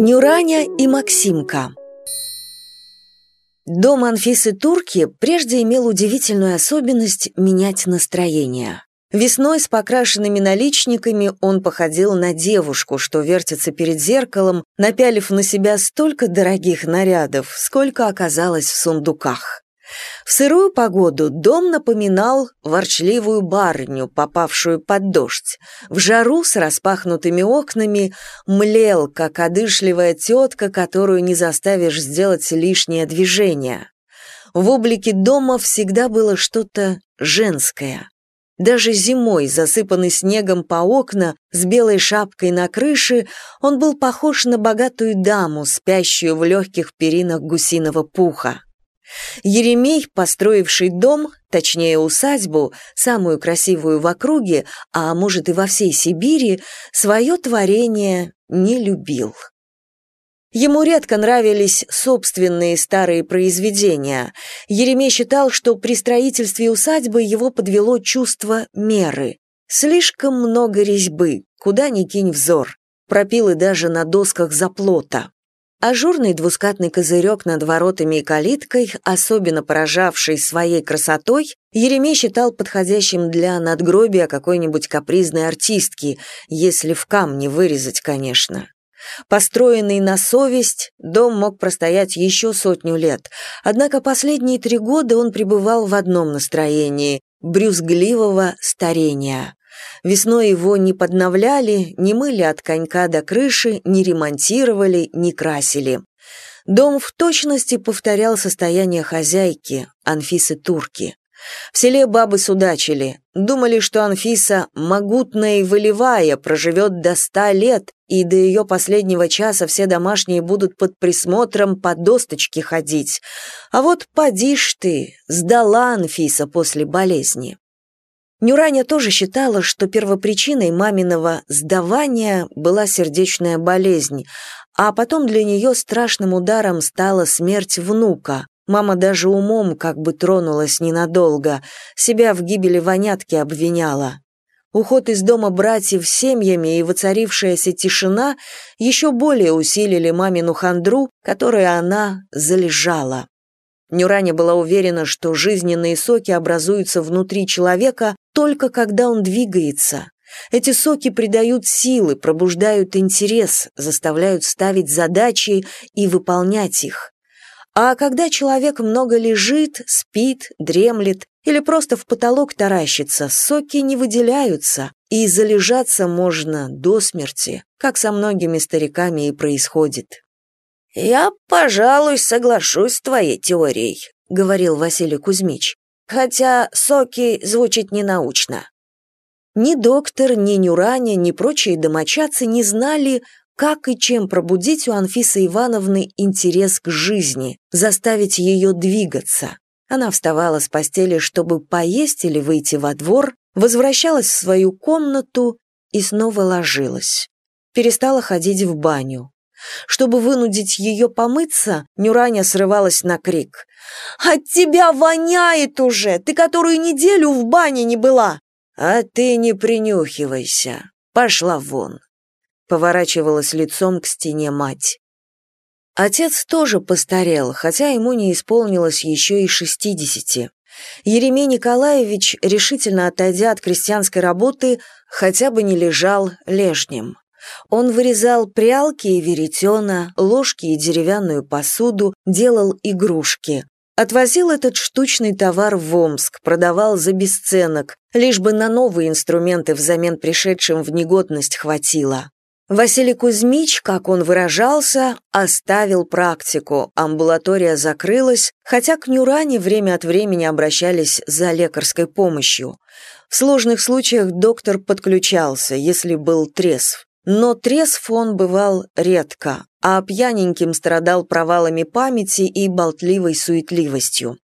Нюраня и Максимка Дом Анфисы Турки прежде имел удивительную особенность менять настроение. Весной с покрашенными наличниками он походил на девушку, что вертится перед зеркалом, напялив на себя столько дорогих нарядов, сколько оказалось в сундуках. В сырую погоду дом напоминал ворчливую барню, попавшую под дождь. В жару с распахнутыми окнами млел, как одышливая тетка, которую не заставишь сделать лишнее движение. В облике дома всегда было что-то женское. Даже зимой, засыпанный снегом по окна, с белой шапкой на крыше, он был похож на богатую даму, спящую в легких перинах гусиного пуха. Еремей, построивший дом, точнее усадьбу, самую красивую в округе, а может и во всей Сибири, свое творение не любил. Ему редко нравились собственные старые произведения. Еремей считал, что при строительстве усадьбы его подвело чувство меры. Слишком много резьбы, куда ни кинь взор. Пропилы даже на досках заплота. Ажурный двускатный козырек над воротами и калиткой, особенно поражавший своей красотой, Еремей считал подходящим для надгробия какой-нибудь капризной артистки, если в камне вырезать, конечно. Построенный на совесть, дом мог простоять еще сотню лет, однако последние три года он пребывал в одном настроении – брюзгливого старения. Весной его не подновляли, не мыли от конька до крыши, не ремонтировали, не красили. Дом в точности повторял состояние хозяйки, Анфисы Турки. В селе бабы судачили, думали, что Анфиса, могутная и волевая, проживет до ста лет, и до ее последнего часа все домашние будут под присмотром по досточке ходить. А вот поди ж ты, сдала Анфиса после болезни. Нюраня тоже считала, что первопричиной маминого сдавания была сердечная болезнь, а потом для нее страшным ударом стала смерть внука. Мама даже умом как бы тронулась ненадолго, себя в гибели вонятки обвиняла. Уход из дома братьев семьями и воцарившаяся тишина еще более усилили мамину хандру, которой она залежала. Нюраня была уверена, что жизненные соки образуются внутри человека только когда он двигается. Эти соки придают силы, пробуждают интерес, заставляют ставить задачи и выполнять их. А когда человек много лежит, спит, дремлет или просто в потолок таращится, соки не выделяются, и залежаться можно до смерти, как со многими стариками и происходит. «Я, пожалуй, соглашусь с твоей теорией», — говорил Василий Кузьмич, «хотя соки звучит ненаучно». Ни доктор, ни Нюраня, ни прочие домочадцы не знали, как и чем пробудить у Анфисы Ивановны интерес к жизни, заставить ее двигаться. Она вставала с постели, чтобы поесть или выйти во двор, возвращалась в свою комнату и снова ложилась. Перестала ходить в баню. Чтобы вынудить ее помыться, Нюраня срывалась на крик. «От тебя воняет уже! Ты которую неделю в бане не была!» «А ты не принюхивайся! Пошла вон!» Поворачивалась лицом к стене мать. Отец тоже постарел, хотя ему не исполнилось еще и шестидесяти. Еремей Николаевич, решительно отойдя от крестьянской работы, хотя бы не лежал лежнем. Он вырезал прялки и веретена, ложки и деревянную посуду, делал игрушки. Отвозил этот штучный товар в Омск, продавал за бесценок, лишь бы на новые инструменты взамен пришедшим в негодность хватило. Василий Кузьмич, как он выражался, оставил практику, амбулатория закрылась, хотя к Нюране время от времени обращались за лекарской помощью. В сложных случаях доктор подключался, если был трезв. Но трезв он бывал редко, а пьяненьким страдал провалами памяти и болтливой суетливостью.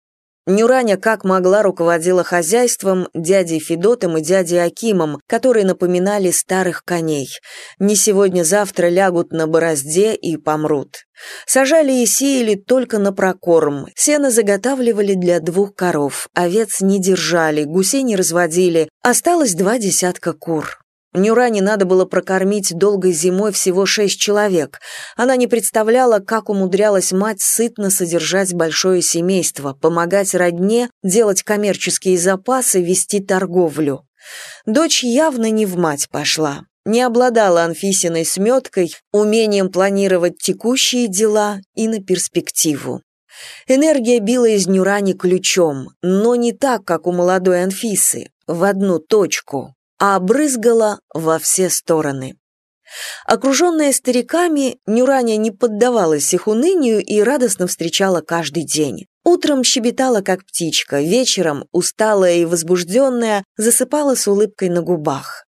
Нюраня как могла руководила хозяйством, дядей Федотом и дядей Акимом, которые напоминали старых коней. Не сегодня-завтра лягут на борозде и помрут. Сажали и сеяли только на прокорм, сено заготавливали для двух коров, овец не держали, гусей не разводили, осталось два десятка кур. Нюране надо было прокормить долгой зимой всего шесть человек. Она не представляла, как умудрялась мать сытно содержать большое семейство, помогать родне, делать коммерческие запасы, вести торговлю. Дочь явно не в мать пошла. Не обладала Анфисиной сметкой, умением планировать текущие дела и на перспективу. Энергия била из Нюрани ключом, но не так, как у молодой Анфисы, в одну точку а брызгала во все стороны. Окруженная стариками, Нюраня не поддавалась их унынию и радостно встречала каждый день. Утром щебетала, как птичка, вечером, усталая и возбужденная, засыпала с улыбкой на губах.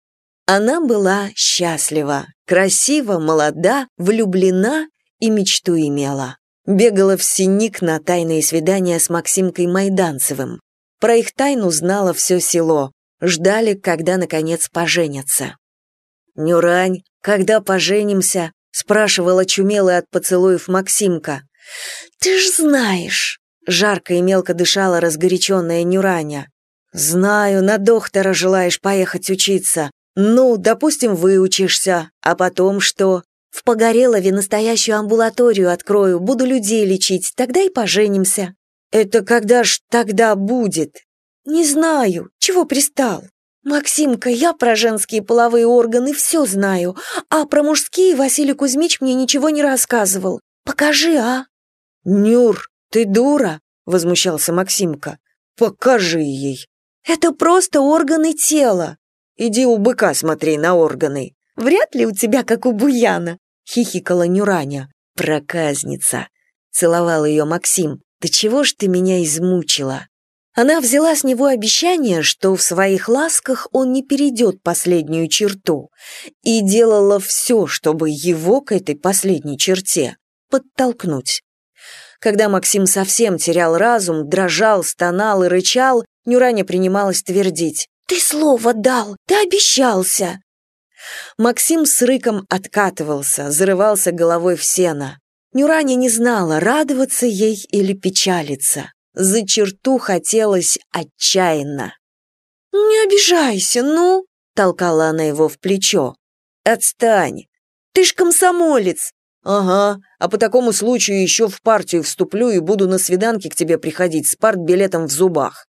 Она была счастлива, красива, молода, влюблена и мечту имела. Бегала в синик на тайные свидания с Максимкой Майданцевым. Про их тайну знало все село, ждали, когда, наконец, поженятся. «Нюрань, когда поженимся?» — спрашивала чумелая от поцелуев Максимка. «Ты ж знаешь!» — жарко и мелко дышала разгоряченная Нюраня. «Знаю, на доктора желаешь поехать учиться. Ну, допустим, выучишься, а потом что? В Погорелове настоящую амбулаторию открою, буду людей лечить, тогда и поженимся». «Это когда ж тогда будет?» «Не знаю, чего пристал? Максимка, я про женские половые органы все знаю, а про мужские Василий Кузьмич мне ничего не рассказывал. Покажи, а?» «Нюр, ты дура?» — возмущался Максимка. «Покажи ей». «Это просто органы тела». «Иди у быка смотри на органы». «Вряд ли у тебя, как у буяна», — хихикала Нюраня. «Проказница», — целовал ее Максим. «Ты чего ж ты меня измучила?» Она взяла с него обещание, что в своих ласках он не перейдет последнюю черту, и делала все, чтобы его к этой последней черте подтолкнуть. Когда Максим совсем терял разум, дрожал, стонал и рычал, Нюраня принималась твердить «Ты слово дал, ты обещался!» Максим с рыком откатывался, зарывался головой в сено. Нюраня не знала, радоваться ей или печалиться. За черту хотелось отчаянно. «Не обижайся, ну!» — толкала она его в плечо. «Отстань! Ты ж комсомолец!» «Ага, а по такому случаю еще в партию вступлю и буду на свиданке к тебе приходить с партбилетом в зубах».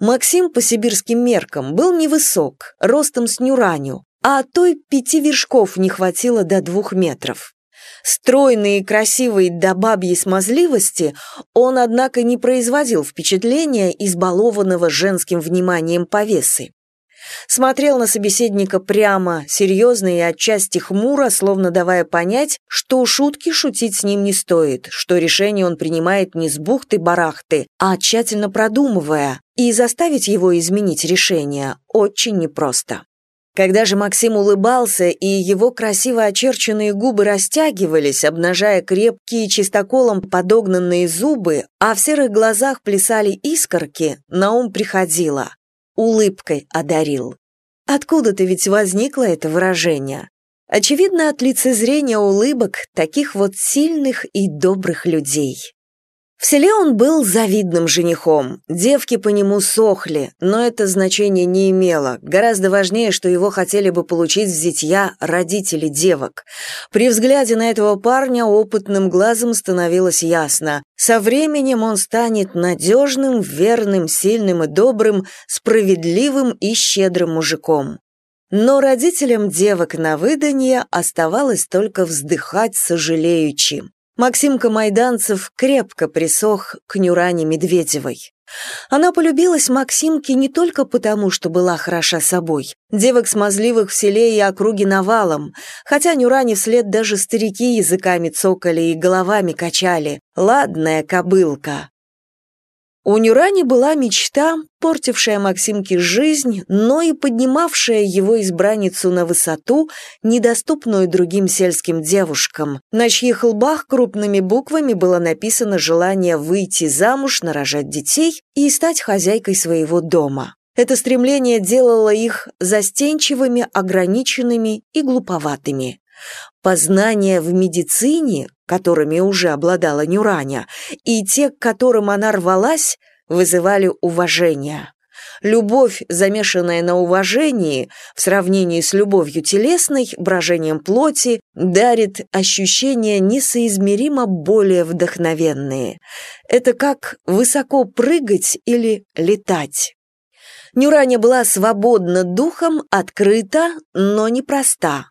Максим по сибирским меркам был невысок, ростом с Нюраню, а той пяти вершков не хватило до двух метров. Стройный и красивый до бабьей смазливости, он, однако, не производил впечатления избалованного женским вниманием повесы. Смотрел на собеседника прямо, серьезно и отчасти хмуро, словно давая понять, что шутки шутить с ним не стоит, что решение он принимает не с бухты-барахты, а тщательно продумывая, и заставить его изменить решение очень непросто. Когда же Максим улыбался, и его красиво очерченные губы растягивались, обнажая крепкие чистоколом подогнанные зубы, а в серых глазах плясали искорки, на ум приходило. Улыбкой одарил. Откуда-то ведь возникло это выражение. Очевидно, от лицезрения улыбок таких вот сильных и добрых людей. В селе он был завидным женихом, девки по нему сохли, но это значение не имело. Гораздо важнее, что его хотели бы получить в зятья родители девок. При взгляде на этого парня опытным глазом становилось ясно. Со временем он станет надежным, верным, сильным и добрым, справедливым и щедрым мужиком. Но родителям девок на выданье оставалось только вздыхать сожалеючи. Максимка Майданцев крепко присох к Нюране Медведевой. Она полюбилась Максимке не только потому, что была хороша собой. Девок смазливых в селе и округе навалом, хотя Нюране вслед даже старики языками цокали и головами качали. «Ладная кобылка». У Нюрани была мечта, портившая Максимке жизнь, но и поднимавшая его избранницу на высоту, недоступную другим сельским девушкам, на чьих лбах крупными буквами было написано желание выйти замуж, нарожать детей и стать хозяйкой своего дома. Это стремление делало их застенчивыми, ограниченными и глуповатыми. Познания в медицине, которыми уже обладала Нюраня, и те, к которым она рвалась, вызывали уважение. Любовь, замешанная на уважении, в сравнении с любовью телесной, брожением плоти, дарит ощущения несоизмеримо более вдохновенные. Это как высоко прыгать или летать. Нюраня была свободна духом, открыта, но непроста.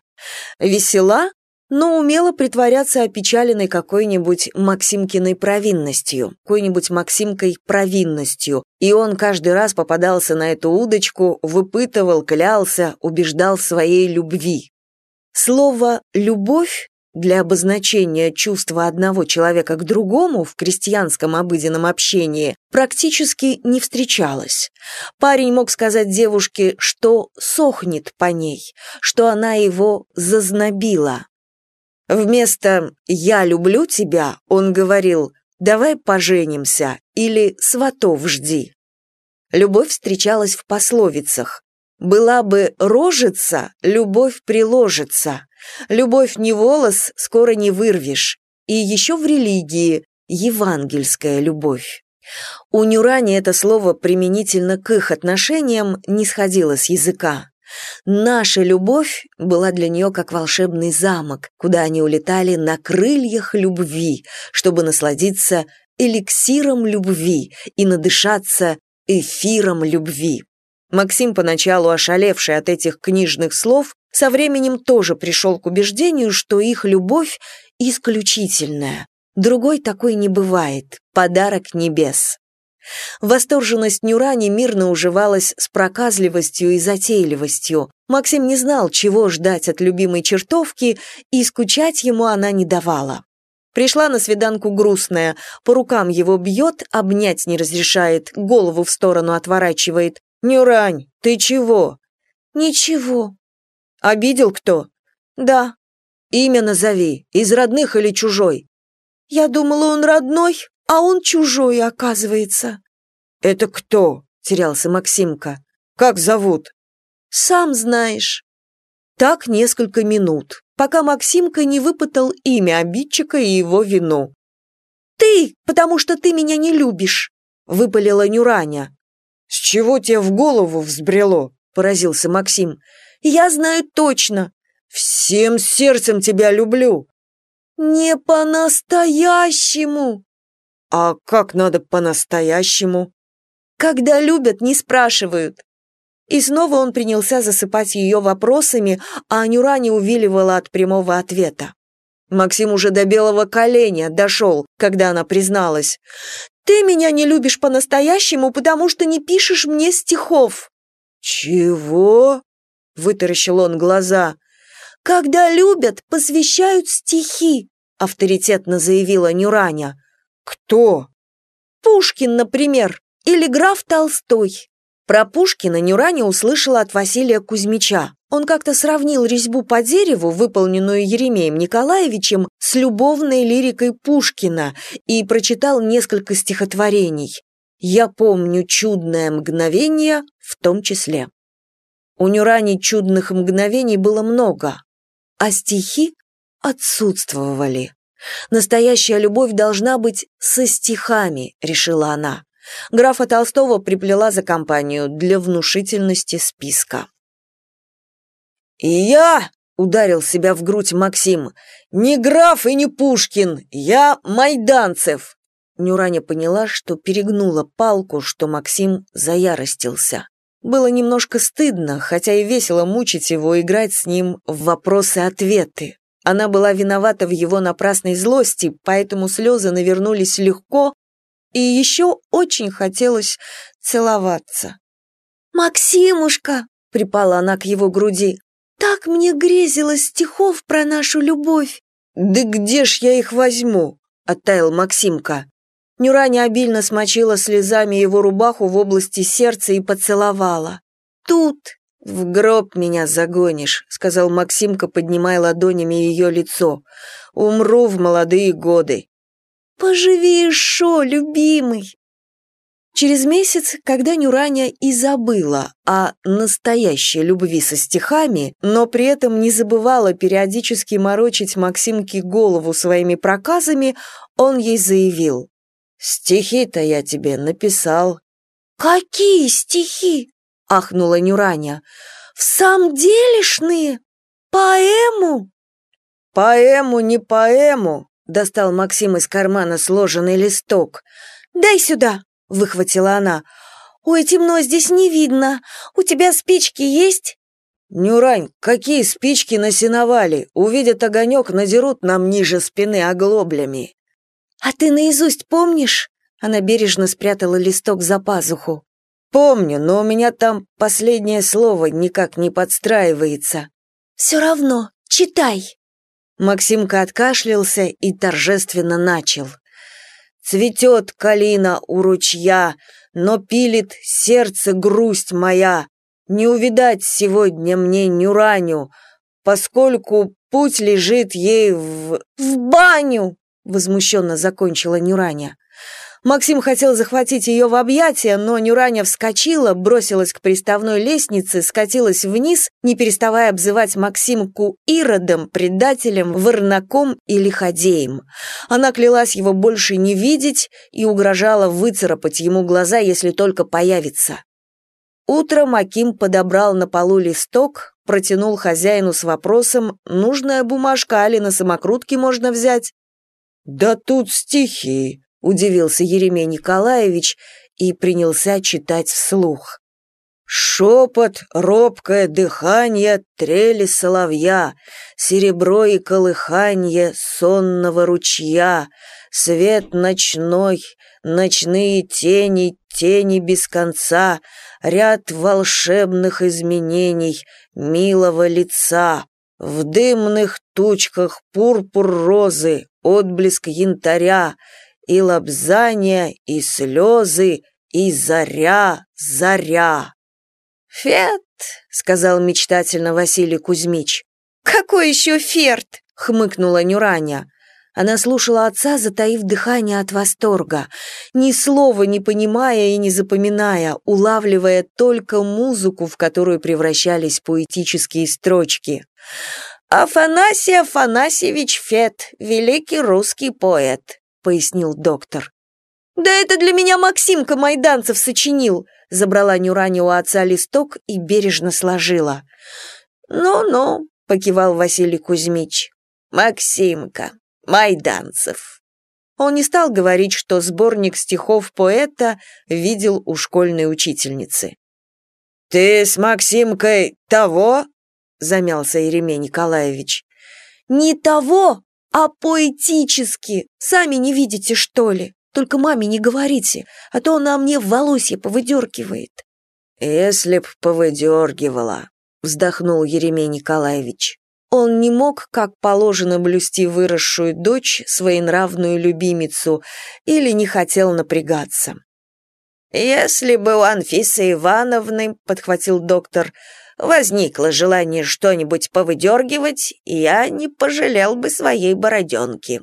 Весела, но умела притворяться опечаленной какой-нибудь Максимкиной провинностью, какой-нибудь Максимкой провинностью, и он каждый раз попадался на эту удочку, выпытывал, клялся, убеждал своей любви. Слово «любовь» для обозначения чувства одного человека к другому в крестьянском обыденном общении практически не встречалось. Парень мог сказать девушке, что сохнет по ней, что она его зазнобила. Вместо «я люблю тебя» он говорил «давай поженимся» или «сватов жди». Любовь встречалась в пословицах. «Была бы рожица, любовь приложится», «любовь не волос, скоро не вырвешь» и еще в религии «евангельская любовь». У Нюрани это слово применительно к их отношениям не сходило с языка. Наша любовь была для нее как волшебный замок, куда они улетали на крыльях любви, чтобы насладиться эликсиром любви и надышаться эфиром любви. Максим, поначалу ошалевший от этих книжных слов, со временем тоже пришел к убеждению, что их любовь исключительная. Другой такой не бывает, подарок небес. Восторженность Нюрани мирно уживалась с проказливостью и затейливостью. Максим не знал, чего ждать от любимой чертовки, и скучать ему она не давала. Пришла на свиданку грустная, по рукам его бьет, обнять не разрешает, голову в сторону отворачивает. «Нюрань, ты чего?» «Ничего». «Обидел кто?» «Да». «Имя назови, из родных или чужой?» «Я думала, он родной, а он чужой, оказывается». «Это кто?» — терялся Максимка. «Как зовут?» «Сам знаешь». Так несколько минут, пока Максимка не выпытал имя обидчика и его вину. «Ты, потому что ты меня не любишь», — выпалила Нюраня. «С чего тебе в голову взбрело?» — поразился Максим. «Я знаю точно». «Всем сердцем тебя люблю». «Не по-настоящему», «А как надо по-настоящему?» «Когда любят, не спрашивают». И снова он принялся засыпать ее вопросами, а Анюра не увиливала от прямого ответа. Максим уже до белого коленя дошел, когда она призналась. «Ты меня не любишь по-настоящему, потому что не пишешь мне стихов». «Чего?» — вытаращил он глаза. «Когда любят, посвящают стихи», — авторитетно заявила Нюраня. «Кто?» «Пушкин, например, или граф Толстой». Про Пушкина Нюраня услышала от Василия Кузьмича. Он как-то сравнил резьбу по дереву, выполненную Еремеем Николаевичем, с любовной лирикой Пушкина и прочитал несколько стихотворений. «Я помню чудное мгновение в том числе». У Нюрани чудных мгновений было много, а стихи отсутствовали. Настоящая любовь должна быть со стихами, решила она. Графа Толстого приплела за компанию для внушительности списка. «И я!» — ударил себя в грудь Максим. «Не граф и не Пушкин, я Майданцев!» Нюраня поняла, что перегнула палку, что Максим заяростился. Было немножко стыдно, хотя и весело мучить его, играть с ним в вопросы-ответы. Она была виновата в его напрасной злости, поэтому слезы навернулись легко, и еще очень хотелось целоваться. «Максимушка!» — припала она к его груди. «Так мне грезилось стихов про нашу любовь!» «Да где ж я их возьму?» — оттаял Максимка. Нюраня обильно смочила слезами его рубаху в области сердца и поцеловала. «Тут!» «В гроб меня загонишь», — сказал Максимка, поднимая ладонями ее лицо. «Умру в молодые годы». «Поживи еще, любимый!» Через месяц, когда Нюраня и забыла о настоящей любви со стихами, но при этом не забывала периодически морочить Максимке голову своими проказами, он ей заявил. «Стихи-то я тебе написал». «Какие стихи?» — ахнула Нюраня. «В самом делешные? Поэму?» «Поэму, не поэму!» — достал Максим из кармана сложенный листок. «Дай сюда!» — выхватила она. «Ой, темно, здесь не видно. У тебя спички есть?» «Нюрань, какие спички на сеновале? Увидят огонек, надерут нам ниже спины оглоблями». «А ты наизусть помнишь?» Она бережно спрятала листок за пазуху. «Помню, но у меня там последнее слово никак не подстраивается». «Все равно, читай». Максимка откашлялся и торжественно начал. «Цветет калина у ручья, но пилит сердце грусть моя. Не увидать сегодня мне Нюраню, поскольку путь лежит ей в... в баню!» возмущенно закончила Нюраня. Максим хотел захватить ее в объятия, но Нюраня вскочила, бросилась к приставной лестнице, скатилась вниз, не переставая обзывать Максимку иродом, предателем, ворнаком и лиходеем. Она клялась его больше не видеть и угрожала выцарапать ему глаза, если только появится. Утром Аким подобрал на полу листок, протянул хозяину с вопросом, нужная бумажка али на самокрутке можно взять. «Да тут стихи», — удивился Еремей Николаевич и принялся читать вслух. Шепот, робкое дыхание, трели соловья, Серебро и колыханье сонного ручья, Свет ночной, ночные тени, тени без конца, Ряд волшебных изменений, милого лица, В дымных тучках пурпур розы, отблеск янтаря, и лобзания, и слезы, и заря, заря. «Фет», — сказал мечтательно Василий Кузьмич. «Какой еще ферт?» — хмыкнула Нюраня. Она слушала отца, затаив дыхание от восторга, ни слова не понимая и не запоминая, улавливая только музыку, в которую превращались поэтические строчки. «Афанасий Афанасьевич Фет, великий русский поэт», — пояснил доктор. «Да это для меня Максимка Майданцев сочинил», — забрала Нюрани у отца листок и бережно сложила. «Ну-ну», — покивал Василий Кузьмич, — «Максимка, Майданцев». Он не стал говорить, что сборник стихов поэта видел у школьной учительницы. «Ты с Максимкой того?» замялся Еремей Николаевич. «Не того, а поэтически. Сами не видите, что ли? Только маме не говорите, а то она мне волосье повыдергивает». «Если б повыдергивала», — вздохнул Еремей Николаевич. Он не мог, как положено, блюсти выросшую дочь, своенравную любимицу, или не хотел напрягаться. «Если бы у Анфисы Ивановны, — подхватил доктор, возникло желание что-нибудь повыдергивать, я не пожалел бы своей бороденки.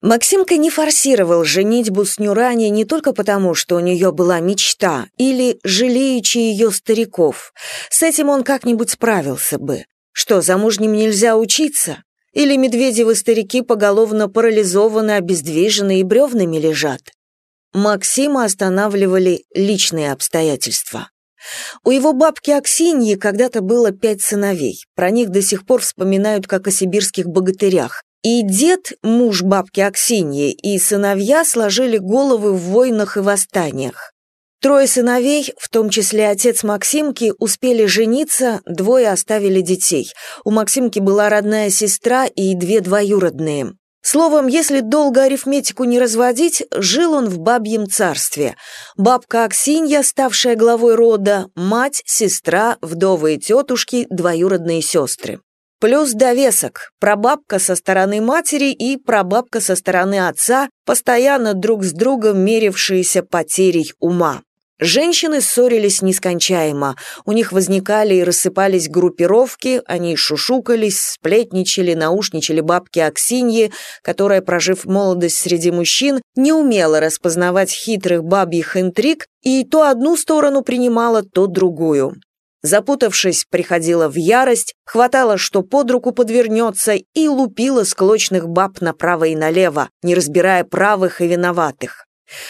Максимка не форсировал женитьбу с Нюрани не только потому, что у нее была мечта, или жалеючи ее стариков. С этим он как-нибудь справился бы. Что, замужним нельзя учиться? Или медведевы старики поголовно парализованы, обездвижены и бревнами лежат? Максима останавливали личные обстоятельства. У его бабки Аксиньи когда-то было пять сыновей. Про них до сих пор вспоминают как о сибирских богатырях. И дед, муж бабки Аксиньи, и сыновья сложили головы в войнах и восстаниях. Трое сыновей, в том числе отец Максимки, успели жениться, двое оставили детей. У Максимки была родная сестра и две двоюродные. Словом, если долго арифметику не разводить, жил он в бабьем царстве. Бабка Аксинья, ставшая главой рода, мать, сестра, вдовы и тетушки, двоюродные сестры. Плюс довесок, прабабка со стороны матери и прабабка со стороны отца, постоянно друг с другом мерившиеся потерей ума. Женщины ссорились нескончаемо, у них возникали и рассыпались группировки, они шушукались, сплетничали, наушничали бабки Аксиньи, которая, прожив молодость среди мужчин, не умела распознавать хитрых бабьих интриг и то одну сторону принимала, то другую. Запутавшись, приходила в ярость, хватала, что под руку подвернется, и лупила склочных баб направо и налево, не разбирая правых и виноватых.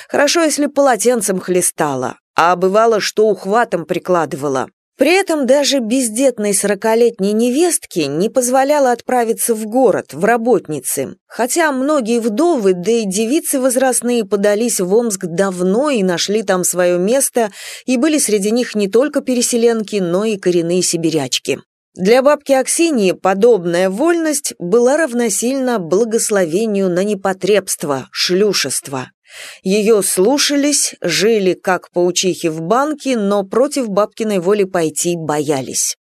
Хорошо, если полотенцем хлестала, а бывало, что ухватом прикладывала. При этом даже бездетной сорокалетней невестке не позволяла отправиться в город, в работницы, хотя многие вдовы, да и девицы возрастные подались в Омск давно и нашли там свое место, и были среди них не только переселенки, но и коренные сибирячки. Для бабки Аксинии подобная вольность была равносильна благословению на непотребство, шлюшество. Ее слушались, жили как паучихи в банке, но против бабкиной воли пойти боялись.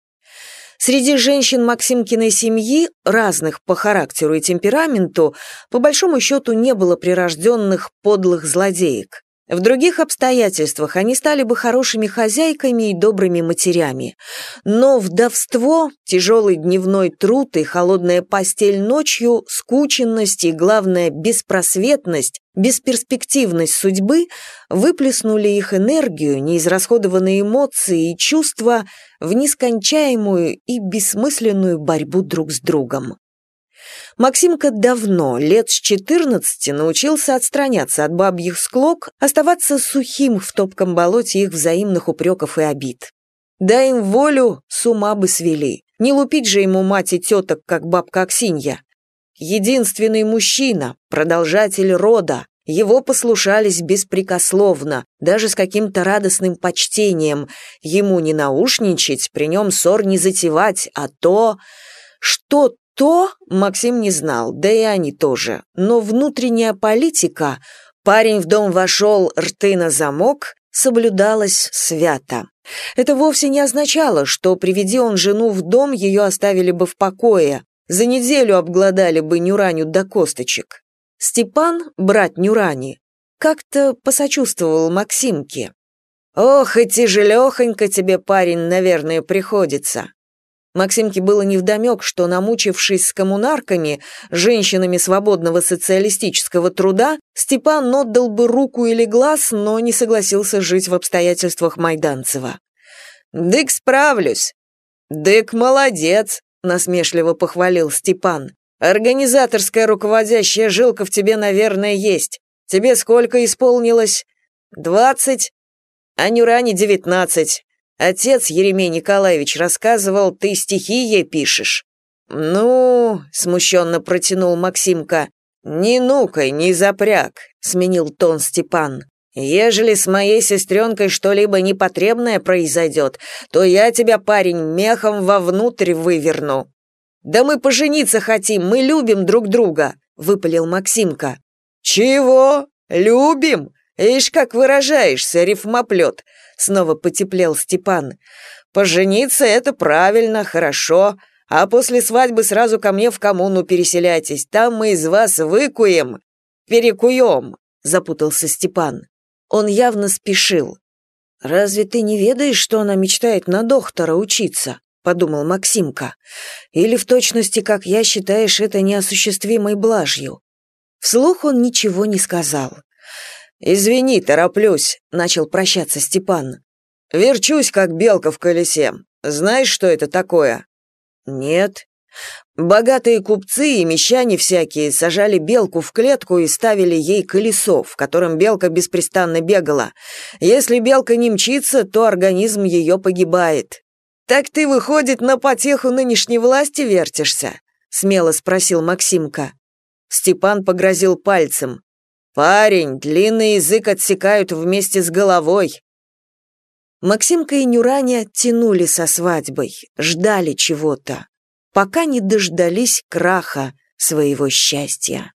Среди женщин Максимкиной семьи, разных по характеру и темпераменту, по большому счету не было прирожденных подлых злодеек. В других обстоятельствах они стали бы хорошими хозяйками и добрыми матерями. Но вдовство, тяжелый дневной труд и холодная постель ночью, скученность и, главное, беспросветность, бесперспективность судьбы выплеснули их энергию, неизрасходованные эмоции и чувства в нескончаемую и бессмысленную борьбу друг с другом. Максимка давно, лет с 14, научился отстраняться от бабьих склок, оставаться сухим в топком болоте их взаимных упреков и обид. Дай им волю, с ума бы свели. Не лупить же ему мать и теток, как бабка Аксинья. Единственный мужчина, продолжатель рода, его послушались беспрекословно, даже с каким-то радостным почтением. Ему не наушничать, при нем ссор не затевать, а то... Что то Максим не знал, да и они тоже. Но внутренняя политика, парень в дом вошел, рты на замок, соблюдалась свято. Это вовсе не означало, что, приведи он жену в дом, ее оставили бы в покое, за неделю обглодали бы Нюраню до косточек. Степан, брат Нюрани, как-то посочувствовал Максимке. «Ох, и тяжелехонько тебе, парень, наверное, приходится. Максимке было невдомек, что, намучившись с коммунарками, женщинами свободного социалистического труда, Степан отдал бы руку или глаз, но не согласился жить в обстоятельствах Майданцева. «Дык справлюсь». «Дык молодец», — насмешливо похвалил Степан. «Организаторская руководящая жилка в тебе, наверное, есть. Тебе сколько исполнилось?» «Двадцать?» «А Нюране девятнадцать. Отец Еремей Николаевич рассказывал, ты стихи ей пишешь. Ну, смущенно протянул Максимка. Не нукай, не запряг, сменил тон Степан. Ежели с моей сестренкой что-либо непотребное произойдет, то я тебя, парень, мехом вовнутрь выверну. Да мы пожениться хотим, мы любим друг друга, выпалил Максимка. Чего? Любим? Ишь, как выражаешься, рифмоплет. Снова потеплел Степан. Пожениться это правильно, хорошо. А после свадьбы сразу ко мне в коммуну переселяйтесь. Там мы из вас выкуем, перекуем, запутался Степан. Он явно спешил. Разве ты не ведаешь, что она мечтает на доктора учиться? подумал Максимка. Или в точности, как я считаешь, это неосуществимой блажью. Вслух он ничего не сказал. «Извини, тороплюсь», — начал прощаться Степан. «Верчусь, как белка в колесе. Знаешь, что это такое?» «Нет». Богатые купцы и мещане всякие сажали белку в клетку и ставили ей колесо, в котором белка беспрестанно бегала. Если белка не мчится, то организм ее погибает. «Так ты, выходит, на потеху нынешней власти вертишься?» — смело спросил Максимка. Степан погрозил пальцем. «Парень, длинный язык отсекают вместе с головой». Максимка и Нюраня тянули со свадьбой, ждали чего-то, пока не дождались краха своего счастья.